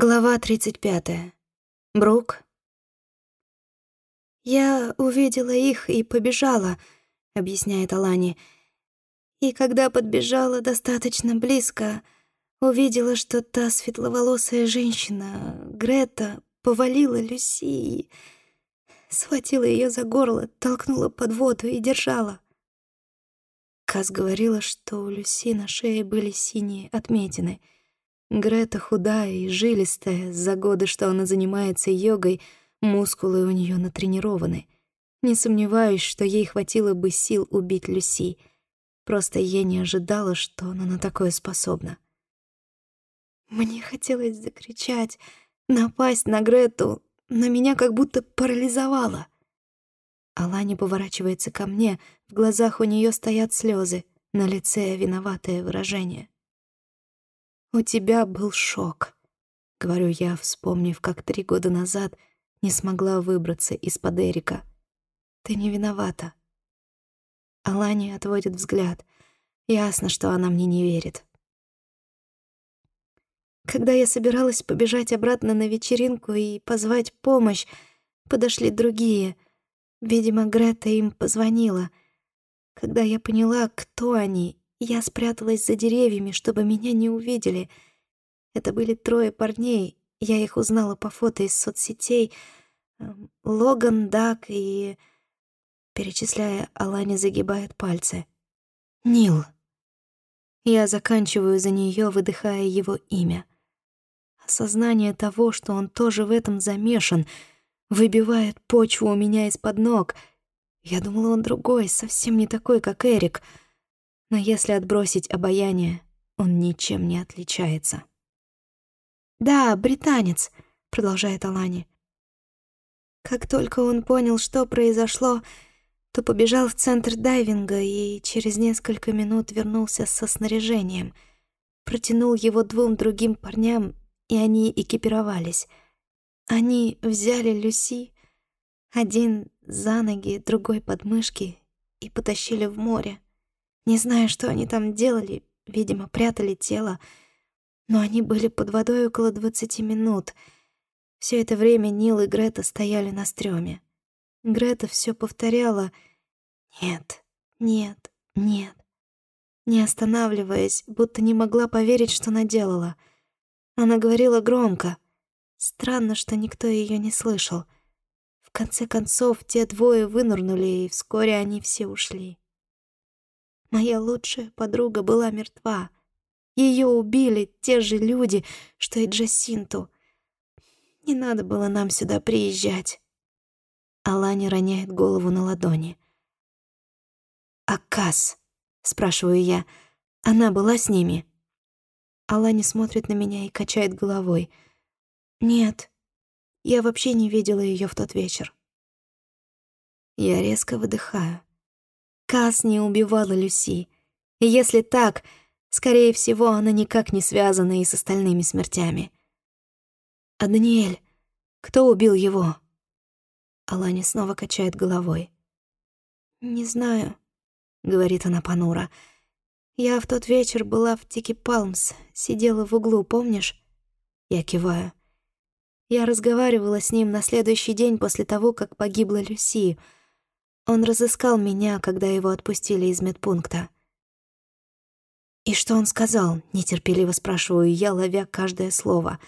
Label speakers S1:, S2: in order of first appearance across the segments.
S1: Глава 35. Брук. «Я увидела их и побежала», — объясняет Алани. «И когда подбежала достаточно близко, увидела, что та светловолосая женщина, Грета, повалила Люси и схватила ее за горло, толкнула под воду и держала». Каз говорила, что у Люси на шее были синие отметины — Грета худая и жилистая, за годы, что она занимается йогой, мускулы у нее натренированы. Не сомневаюсь, что ей хватило бы сил убить Люси. Просто я не ожидала, что она на такое способна. Мне хотелось закричать, напасть на Грету, но меня как будто парализовало. Алани поворачивается ко мне, в глазах у нее стоят слезы, на лице виноватое выражение. «У тебя был шок», — говорю я, вспомнив, как три года назад не смогла выбраться из-под Эрика. «Ты не виновата». Алани отводит взгляд. Ясно, что она мне не верит. Когда я собиралась побежать обратно на вечеринку и позвать помощь, подошли другие. Видимо, Грета им позвонила. Когда я поняла, кто они я спряталась за деревьями, чтобы меня не увидели. Это были трое парней. Я их узнала по фото из соцсетей. Эм, Логан, Дак и... Перечисляя, Алани загибает пальцы. Нил. Я заканчиваю за нее, выдыхая его имя. Осознание того, что он тоже в этом замешан, выбивает почву у меня из-под ног. Я думала, он другой, совсем не такой, как Эрик — но если отбросить обаяние, он ничем не отличается. «Да, британец», — продолжает Алани. Как только он понял, что произошло, то побежал в центр дайвинга и через несколько минут вернулся со снаряжением. Протянул его двум другим парням, и они экипировались. Они взяли Люси, один за ноги, другой под мышки, и потащили в море. Не знаю, что они там делали, видимо, прятали тело, но они были под водой около двадцати минут. Все это время Нил и Грета стояли на стреме. Грета все повторяла «нет, нет, нет», не останавливаясь, будто не могла поверить, что наделала. Она говорила громко. Странно, что никто ее не слышал. В конце концов, те двое вынырнули, и вскоре они все ушли. Моя лучшая подруга была мертва. Ее убили те же люди, что и Джасинту. Не надо было нам сюда приезжать. Алани роняет голову на ладони. «А Касс?» — спрашиваю я. «Она была с ними?» Алани смотрит на меня и качает головой. «Нет, я вообще не видела ее в тот вечер». Я резко выдыхаю. Кас не убивала Люси. И если так, скорее всего, она никак не связана и с остальными смертями. А Даниэль, кто убил его? Алани снова качает головой. «Не знаю», — говорит она понуро. «Я в тот вечер была в Тики Палмс, сидела в углу, помнишь?» Я киваю. Я разговаривала с ним на следующий день после того, как погибла Люси — он разыскал меня, когда его отпустили из медпункта. «И что он сказал?» — нетерпеливо спрашиваю я, ловя каждое слово.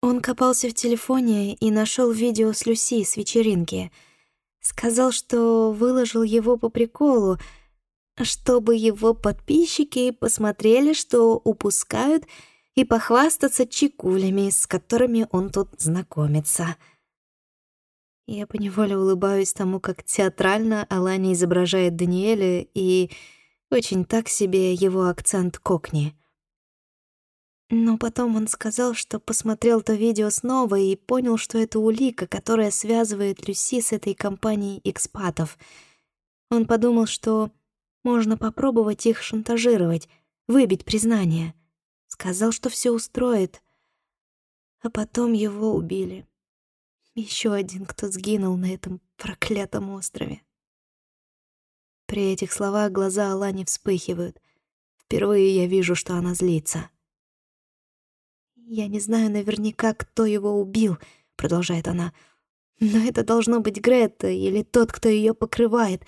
S1: Он копался в телефоне и нашел видео с Люси с вечеринки. Сказал, что выложил его по приколу, чтобы его подписчики посмотрели, что упускают, и похвастаться чекулями, с которыми он тут знакомится. Я поневоле улыбаюсь тому, как театрально Алани изображает Даниэля и очень так себе его акцент кокни. Но потом он сказал, что посмотрел то видео снова и понял, что это улика, которая связывает Люси с этой компанией экспатов. Он подумал, что можно попробовать их шантажировать, выбить признание. Сказал, что все устроит. А потом его убили. Еще один, кто сгинул на этом проклятом острове. При этих словах глаза Алани вспыхивают. Впервые я вижу, что она злится. Я не знаю наверняка, кто его убил, продолжает она. Но это должно быть Грета или тот, кто ее покрывает.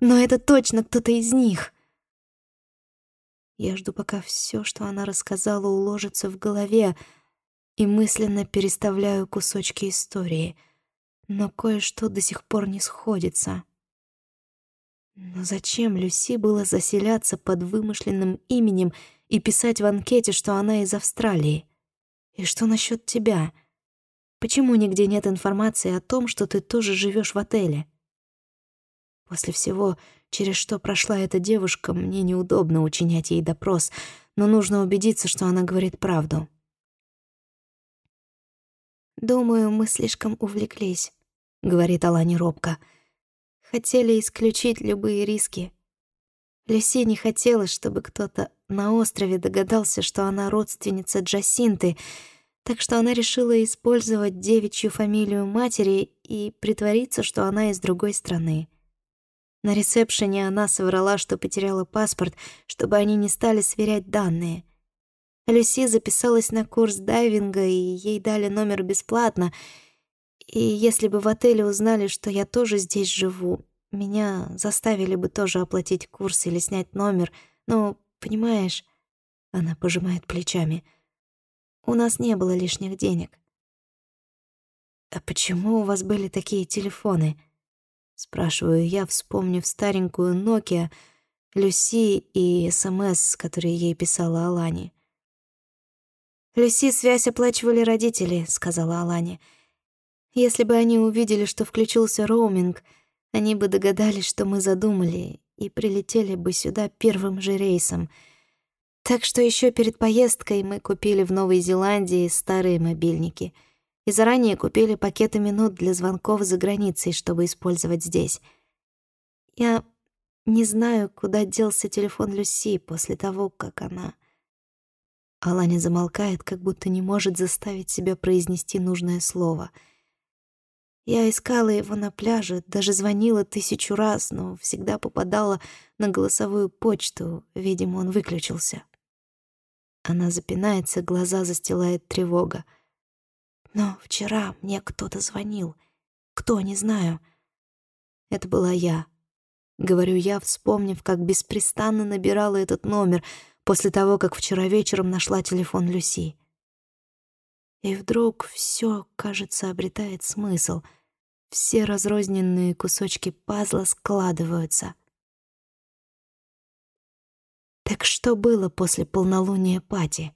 S1: Но это точно кто-то из них. Я жду, пока все, что она рассказала, уложится в голове, и мысленно переставляю кусочки истории. Но кое-что до сих пор не сходится. Но зачем Люси было заселяться под вымышленным именем и писать в анкете, что она из Австралии? И что насчет тебя? Почему нигде нет информации о том, что ты тоже живешь в отеле? После всего, через что прошла эта девушка, мне неудобно учинять ей допрос, но нужно убедиться, что она говорит правду. «Думаю, мы слишком увлеклись», — говорит Алани робко. «Хотели исключить любые риски. Люси не хотела, чтобы кто-то на острове догадался, что она родственница Джасинты, так что она решила использовать девичью фамилию матери и притвориться, что она из другой страны. На ресепшене она соврала, что потеряла паспорт, чтобы они не стали сверять данные. Люси записалась на курс дайвинга, и ей дали номер бесплатно. И если бы в отеле узнали, что я тоже здесь живу, меня заставили бы тоже оплатить курс или снять номер. Но, понимаешь, она пожимает плечами. У нас не было лишних денег. А почему у вас были такие телефоны? Спрашиваю я, вспомнив старенькую Nokia, Люси и СМС, которые ей писала Алани. «Люси связь оплачивали родители», — сказала Алани. «Если бы они увидели, что включился роуминг, они бы догадались, что мы задумали, и прилетели бы сюда первым же рейсом. Так что еще перед поездкой мы купили в Новой Зеландии старые мобильники — и заранее купили пакеты минут для звонков за границей, чтобы использовать здесь. Я не знаю, куда делся телефон Люси после того, как она... Аланя замолкает, как будто не может заставить себя произнести нужное слово. Я искала его на пляже, даже звонила тысячу раз, но всегда попадала на голосовую почту. Видимо, он выключился. Она запинается, глаза застилает тревога. Но вчера мне кто-то звонил. Кто, не знаю. Это была я. Говорю я, вспомнив, как беспрестанно набирала этот номер после того, как вчера вечером нашла телефон Люси. И вдруг все, кажется, обретает смысл. Все разрозненные кусочки пазла складываются. Так что было после полнолуния Пати?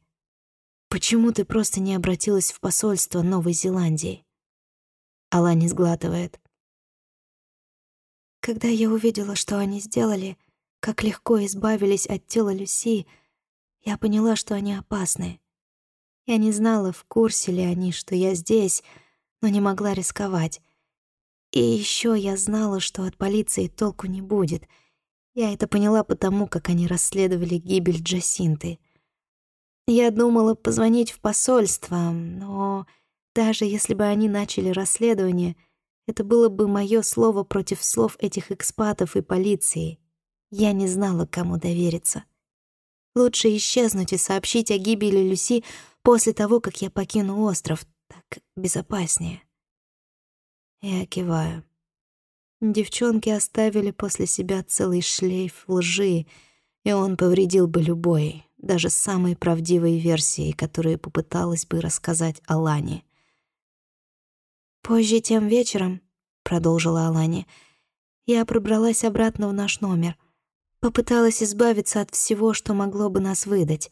S1: Почему ты просто не обратилась в посольство Новой Зеландии? Алани сглатывает. Когда я увидела, что они сделали, как легко избавились от тела Люси, я поняла, что они опасны. Я не знала, в курсе ли они, что я здесь, но не могла рисковать. И еще я знала, что от полиции толку не будет. Я это поняла потому, как они расследовали гибель Джасинты. Я думала позвонить в посольство, но даже если бы они начали расследование, это было бы мое слово против слов этих экспатов и полиции. Я не знала, кому довериться. Лучше исчезнуть и сообщить о гибели Люси после того, как я покину остров. Так безопаснее. Я киваю. Девчонки оставили после себя целый шлейф лжи, и он повредил бы любой, даже самой правдивой версии, которую попыталась бы рассказать Алане. «Позже тем вечером», — продолжила Алане, — «я пробралась обратно в наш номер. Попыталась избавиться от всего, что могло бы нас выдать.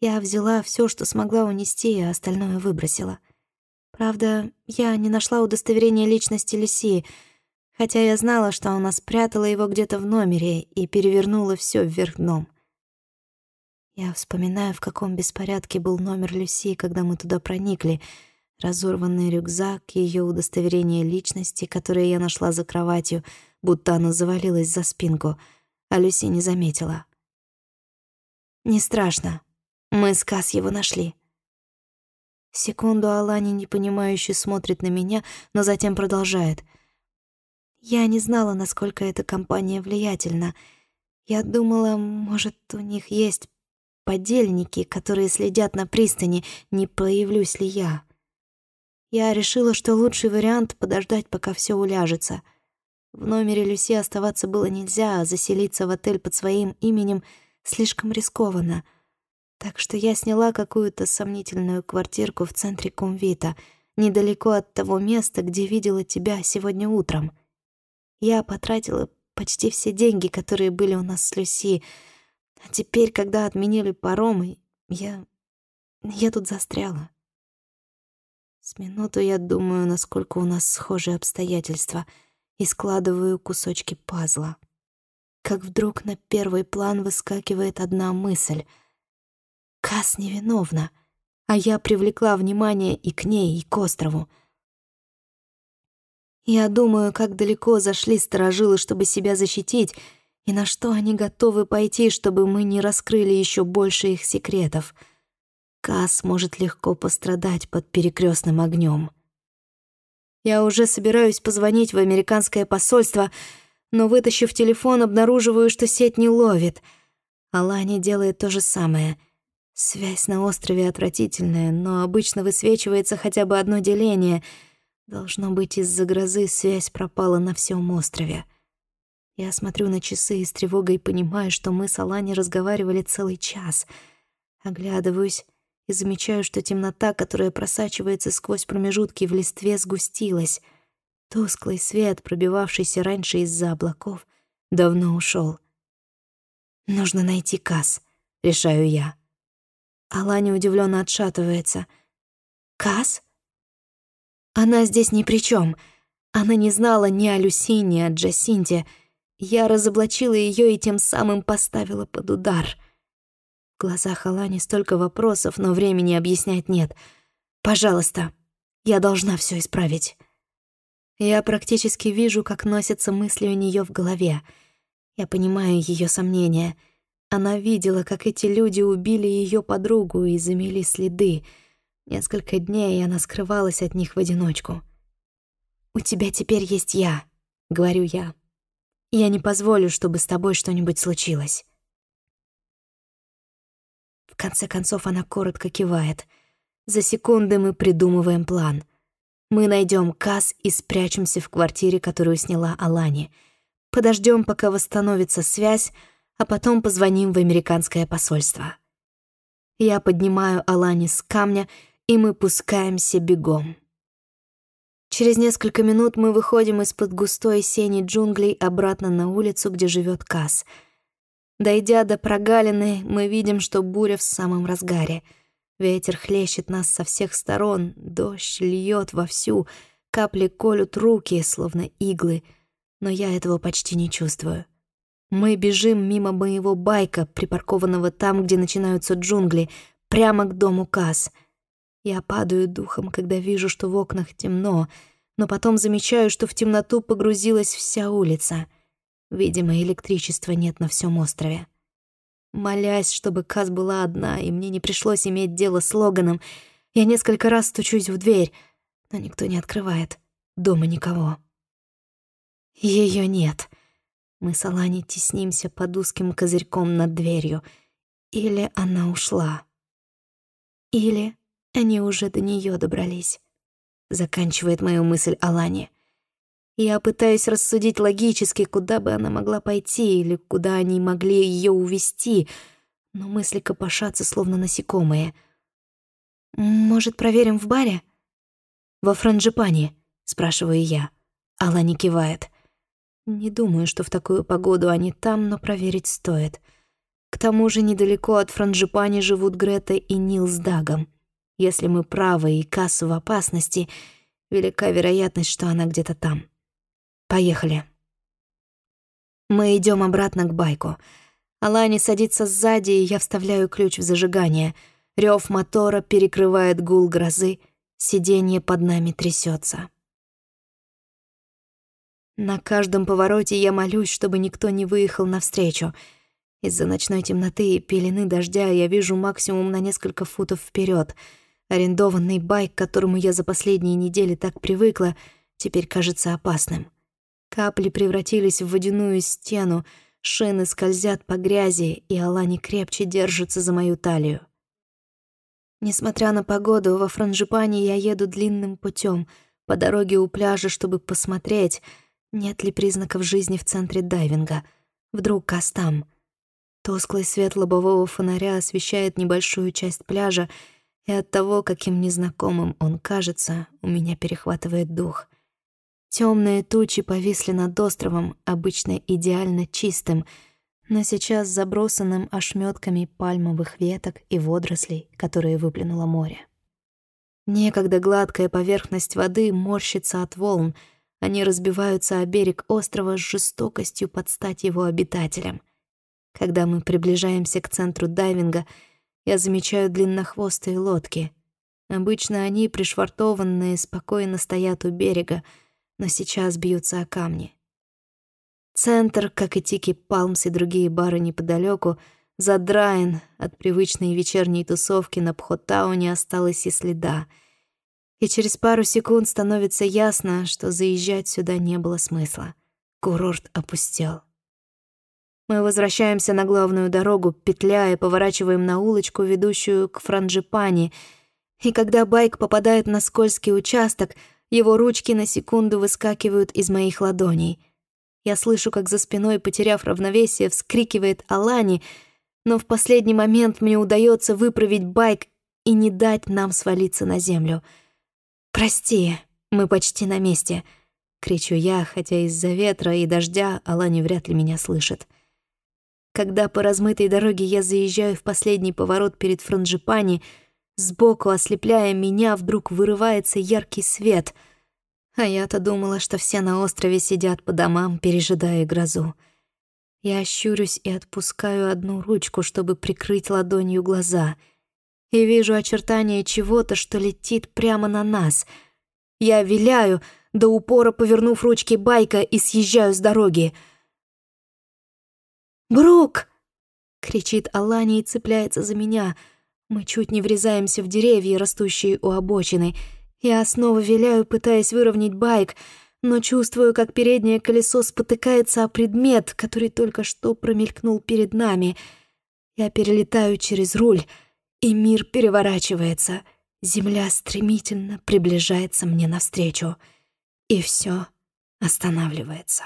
S1: Я взяла все, что смогла унести, а остальное выбросила. Правда, я не нашла удостоверения личности Люси, хотя я знала, что она спрятала его где-то в номере и перевернула все вверх дном. Я вспоминаю, в каком беспорядке был номер Люси, когда мы туда проникли. Разорванный рюкзак, ее удостоверение личности, которое я нашла за кроватью, будто оно завалилось за спинку, а Люси не заметила. «Не страшно. Мы с Кас его нашли». Секунду Алани непонимающе смотрит на меня, но затем продолжает. «Я не знала, насколько эта компания влиятельна. Я думала, может, у них есть подельники, которые следят на пристани, не появлюсь ли я. Я решила, что лучший вариант — подождать, пока все уляжется. В номере Люси оставаться было нельзя, а заселиться в отель под своим именем слишком рискованно. Так что я сняла какую-то сомнительную квартирку в центре Кумвита, недалеко от того места, где видела тебя сегодня утром. Я потратила почти все деньги, которые были у нас с Люси, а теперь, когда отменили паромы, я... я тут застряла. С минуту я думаю, насколько у нас схожие обстоятельства, и складываю кусочки пазла. Как вдруг на первый план выскакивает одна мысль. Кас невиновна, а я привлекла внимание и к ней, и к острову. Я думаю, как далеко зашли сторожилы, чтобы себя защитить, и на что они готовы пойти, чтобы мы не раскрыли еще больше их секретов — Кас может легко пострадать под перекрестным огнем. Я уже собираюсь позвонить в американское посольство, но, вытащив телефон, обнаруживаю, что сеть не ловит. Алани делает то же самое. Связь на острове отвратительная, но обычно высвечивается хотя бы одно деление. Должно быть, из-за грозы связь пропала на всем острове. Я смотрю на часы и с тревогой понимаю, что мы с Алани разговаривали целый час. Оглядываюсь и замечаю, что темнота, которая просачивается сквозь промежутки в листве, сгустилась. Тусклый свет, пробивавшийся раньше из-за облаков, давно ушел. «Нужно найти Кас», — решаю я. Аланя удивленно отшатывается. «Кас?» «Она здесь ни при чем. Она не знала ни о Люси, ни о Джасинте. Я разоблачила ее и тем самым поставила под удар». В глазах Алани столько вопросов, но времени объяснять нет. «Пожалуйста, я должна все исправить». Я практически вижу, как носятся мысли у нее в голове. Я понимаю ее сомнения. Она видела, как эти люди убили ее подругу и замели следы. Несколько дней она скрывалась от них в одиночку. «У тебя теперь есть я», — говорю я. «Я не позволю, чтобы с тобой что-нибудь случилось» конце концов она коротко кивает. За секунды мы придумываем план. Мы найдем Кас и спрячемся в квартире, которую сняла Алани. Подождем, пока восстановится связь, а потом позвоним в американское посольство. Я поднимаю Алани с камня, и мы пускаемся бегом. Через несколько минут мы выходим из-под густой сени джунглей обратно на улицу, где живет Кас — Дойдя до прогалины, мы видим, что буря в самом разгаре. Ветер хлещет нас со всех сторон, дождь льет вовсю, капли колют руки, словно иглы, но я этого почти не чувствую. Мы бежим мимо моего байка, припаркованного там, где начинаются джунгли, прямо к дому Касс. Я падаю духом, когда вижу, что в окнах темно, но потом замечаю, что в темноту погрузилась вся улица — Видимо, электричества нет на всем острове. Молясь, чтобы Каз была одна, и мне не пришлось иметь дело с Логаном, я несколько раз стучусь в дверь, но никто не открывает. Дома никого. Ее нет. Мы с Алани теснимся под узким козырьком над дверью. Или она ушла. Или они уже до нее добрались. Заканчивает мою мысль Алани. Я пытаюсь рассудить логически, куда бы она могла пойти или куда они могли ее увести, но мысли копошатся, словно насекомые. «Может, проверим в баре?» «Во франжипане», — спрашиваю я. Алла не кивает. Не думаю, что в такую погоду они там, но проверить стоит. К тому же недалеко от франжипани живут Грета и Нил с Дагом. Если мы правы и Кассу в опасности, велика вероятность, что она где-то там. Поехали. Мы идем обратно к байку. Алани садится сзади, и я вставляю ключ в зажигание. Рев мотора перекрывает гул грозы, сиденье под нами трясется. На каждом повороте я молюсь, чтобы никто не выехал навстречу. Из-за ночной темноты и пелены дождя я вижу максимум на несколько футов вперед. Арендованный байк, к которому я за последние недели так привыкла, теперь кажется опасным. Капли превратились в водяную стену, Шины скользят по грязи, и Алани крепче держится за мою талию. Несмотря на погоду, во Франжипане я еду длинным путем по дороге у пляжа, чтобы посмотреть, нет ли признаков жизни в центре дайвинга. Вдруг Кастам. Тусклый свет лобового фонаря освещает небольшую часть пляжа, и от того, каким незнакомым он кажется, у меня перехватывает дух. Темные тучи повисли над островом, обычно идеально чистым, но сейчас забросанным ошметками пальмовых веток и водорослей, которые выплюнуло море. Некогда гладкая поверхность воды морщится от волн, они разбиваются о берег острова с жестокостью под стать его обитателям. Когда мы приближаемся к центру дайвинга — я замечаю длиннохвостые лодки. Обычно они, пришвартованные, спокойно стоят у берега, но сейчас бьются о камни. Центр, как и Тики Палмс и другие бары неподалеку, задраен, от привычной вечерней тусовки на Пхотау не осталось и следа. И через пару секунд становится ясно, что заезжать сюда не было смысла. Курорт опустел. Мы возвращаемся на главную дорогу, петляя, поворачиваем на улочку, ведущую к Франджипани. И когда байк попадает на скользкий участок, его ручки на секунду выскакивают из моих ладоней. Я слышу, как за спиной, потеряв равновесие, вскрикивает Алани, но в последний момент мне удается выправить байк и не дать нам свалиться на землю. «Прости, мы почти на месте», — кричу я, хотя из-за ветра и дождя Алани вряд ли меня слышит. Когда по размытой дороге я заезжаю в последний поворот перед Франжипани, сбоку, ослепляя меня, вдруг вырывается яркий свет. А я-то думала, что все на острове сидят по домам, пережидая грозу. Я щурюсь и отпускаю одну ручку, чтобы прикрыть ладонью глаза. И вижу очертания чего-то, что летит прямо на нас. Я виляю, до упора повернув ручки байка и съезжаю с дороги — «Брук!» — кричит Алани и цепляется за меня. Мы чуть не врезаемся в деревья, растущие у обочины. Я снова виляю, пытаясь выровнять байк, но чувствую, как переднее колесо спотыкается о предмет, который только что промелькнул перед нами. Я перелетаю через руль, и мир переворачивается. Земля стремительно приближается мне навстречу. И все останавливается.